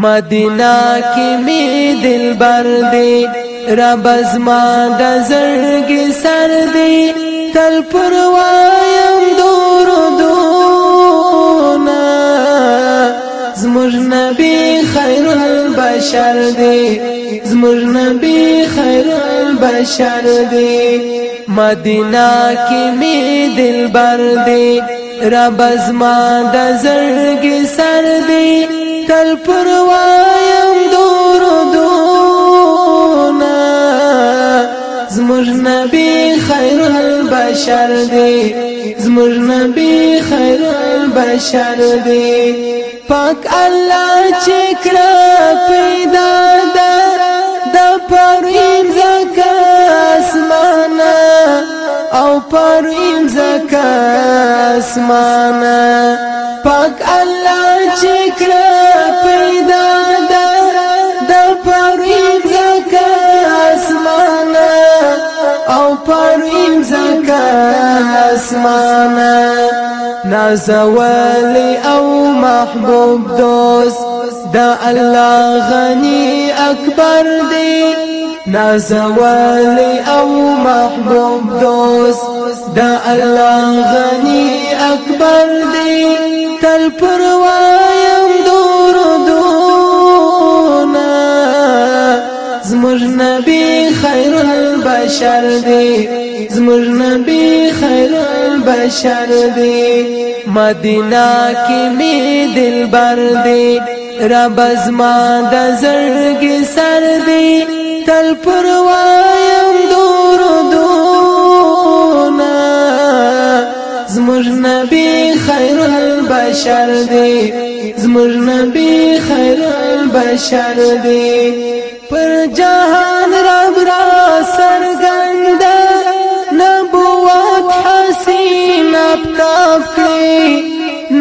مدینہ کې می دلبر دی رب زما د زړګي سر دی تل پروايم دور دونا زموږ نبی خیر البشر دی زموږ نبی خیر البشر دی مدینہ کې می دلبر دی رب زما د زړګي سر دی تل پروایم دور دونا زمر نبی خیر البشر دی زمر نبی خیر البشر دی پاک الله چې کړه پیدا ده د پریم زکه اسمانه او پریم زکه اسمانه اسمانا نازوالي او محبوب دوس دا الله غني اكبر دي نازوالي او محبوب دوس دا الله غني اكبر دي تل پروایم دونا زمر نبي خير البشر دي زمر نبی خیر البشر دی مدینہ کی می دل بر دی رب از ما د زړګ سر دی تل پروايم دور دونا زمر نبی خیر البشر دی زمر نبی خیر البشر دی پر جهان رب را سرګند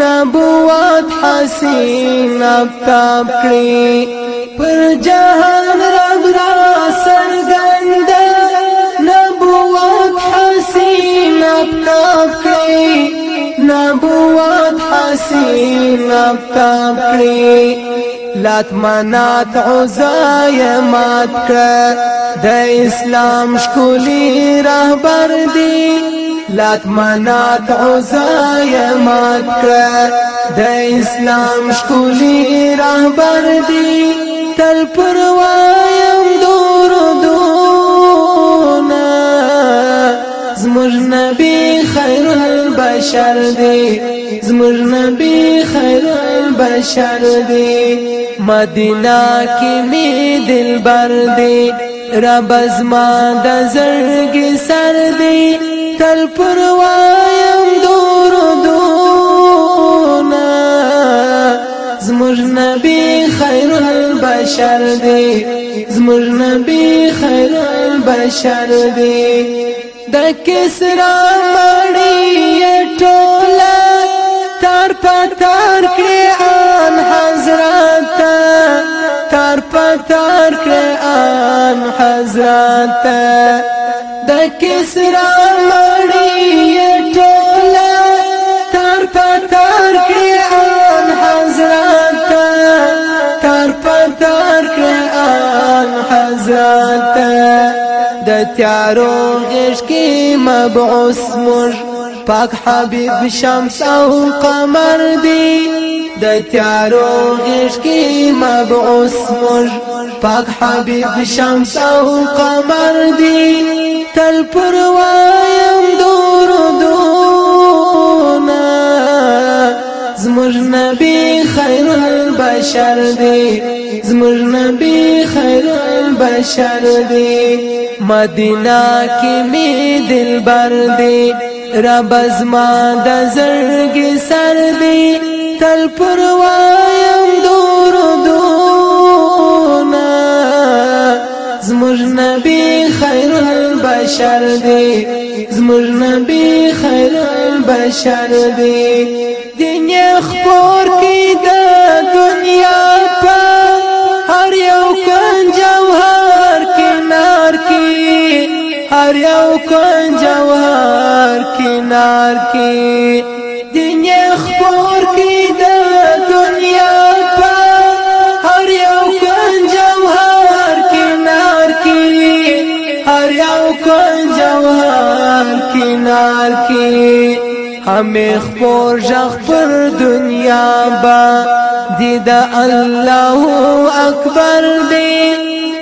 नबुवत حسین ابتاب کړی پر جهان رب را سرګند نبوت حسین ابتاب کړی نبوت حسین ابتاب کړی لات منات عزای مات کړه د اسلام شکولی رهبر دی لات منات عزای مات کړه د اسلام شکولی رهبر دی تل پروايم دور دونا زمر نبی خیر البشر دی زمر نبی خیر بشر دی مدینہ کې می دلبر دی رب زما د زړګي سر دی تل پروايم دور دونا زمر نبی خیر البشر دی زمر نبی خیر البشر دی د کسرا مړی ټوله تر پتا ورکان حضرت د کسرا مړی ټوله تر پتر کان حضرت تر پتر کان حضرت د تیارو غش کی مبعوث مر پاک حبیب شمس او قمر دی د تیارو غیش کی مبعوث مر پاک حبیب شمس او قمر دی تل پروایم دور دونا زمر نبی خیر البشر دی زمر نبی خیر البشر دی مدینہ کی می دلبر دی رب زما د زړګي سر دی تل پروایم دور دونا زمر نبی خیر البشر دی زمر نبی خیر البشر دی دنیا خپور کی د دنیا په هر یو کن جوهر کنار کی هر یو کن جوهر کنار کی کار کی همې خپور ژغ پر دنیا با دید الله اکبر دی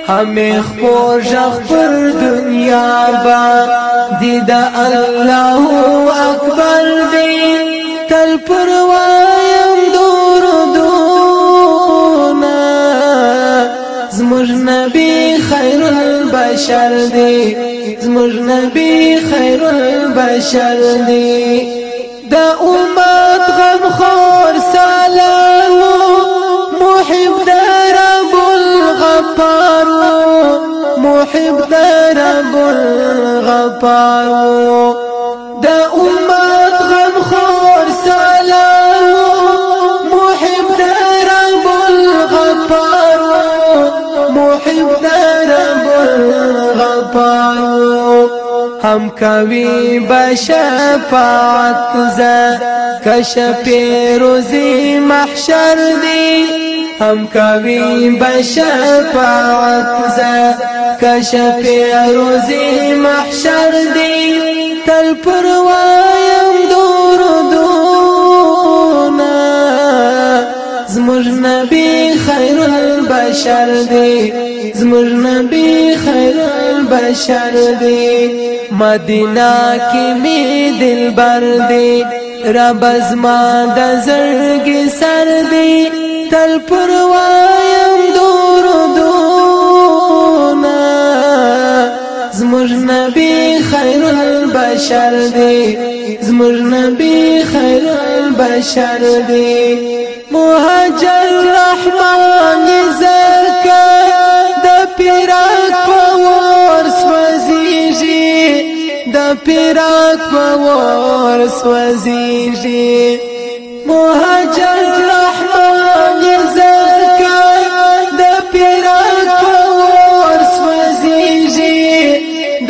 همې خپور ژغ پر دنیا با دید الله اکبر دی تل پروایم دور دونا زمر نبی خیر البشر دی زمر نبی خیر البشر دی دا امت غم خور و محب دا رب الغفار محب دا رب الغفار هم کوي بشفاعت ز کشف روزي محشر دی هم کوي بشفاعت ز کشف روزي محشر دی تل پروايم دور دونا زمر نبی خیر البشر دی زمر نبی خیر البشر دی مدینہ کی می دل بر دی رب ازما د زرګ سر دی تل پروایم دور دونا زمر نبی خیر البشر دی زمر نبی خیر البشر دی مهاجر رحمت پیرات باور سوزیږي مهاجر رحمان زکا د پیرات باور سوزیږي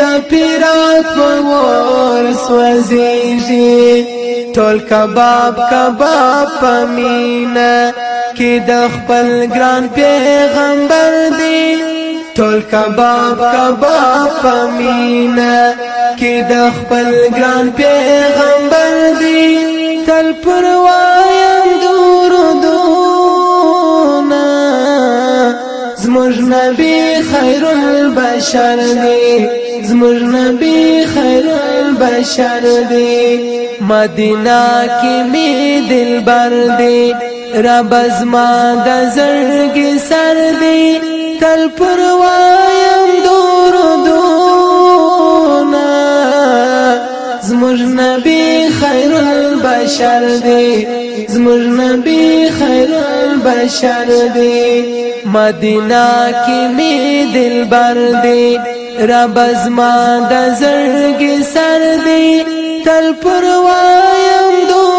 د پیرات باور سوزیږي ټول کباب کباب پمینه کې د خپل ګران پیغمبر دی ټول کباب کباب پمینا کې د خپل ګران پیغمبر دی تل پروايم درودونه زموږ نبی خیر البشر دی زموږ نبی خیر البشر دی مدینہ کې می دلبر دی رب زما د زړګي سر دی تل پروایم درودونه زموږ نبی خیر البشر دی زموږ نبی خیر البشر دی مدینہ کې می دلبر دی رب زما د زړګي سر دی تل پروایم درودونه